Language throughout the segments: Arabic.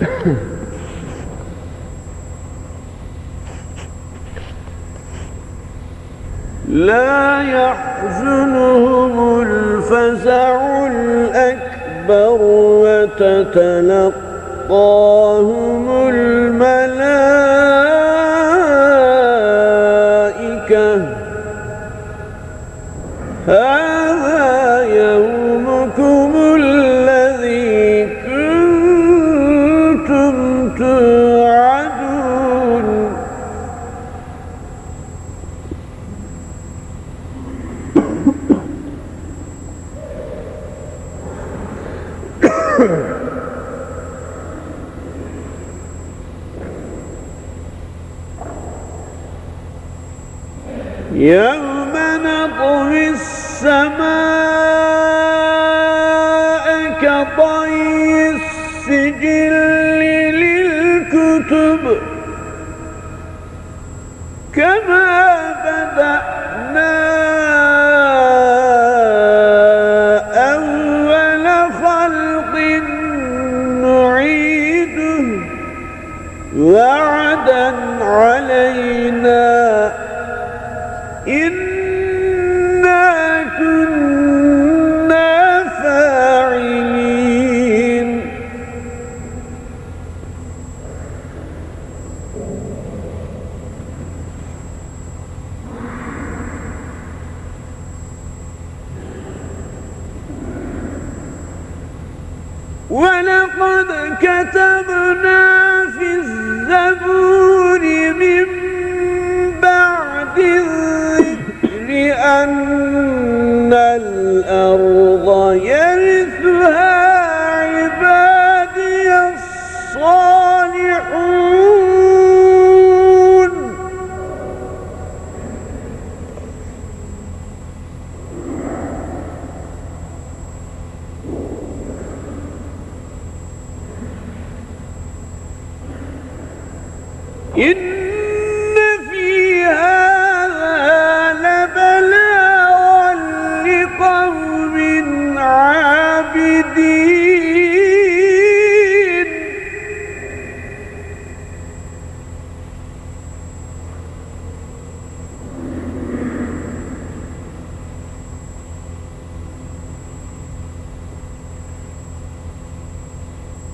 لا يحزنهم الفزع الأكبر وتتلقاهم الملائكة. هذا توعدون يوم نطوي السماء كطي كما بدأنا أول خلق نعيده. وعدا علينا ولقد كتبنا في الزبور إن في هذا عابدين.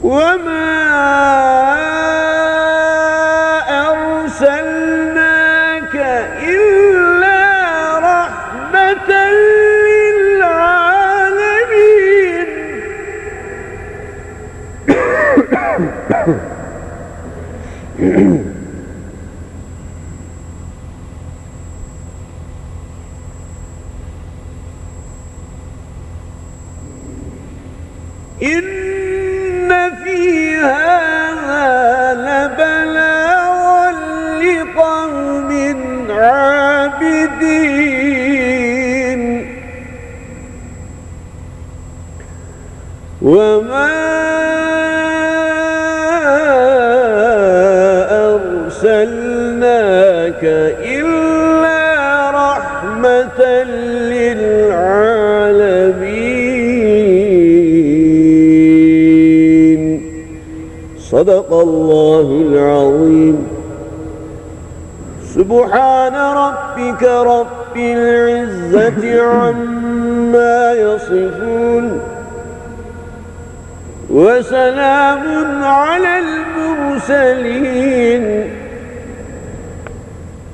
وما إن في هذا لبلاغا لقوم عابدين. وما أرسلناك إلا رحمة للعالمين. صدق الله العظيم. سبحان ربك رب العزة عما يصفون. وسلام على المرسلين.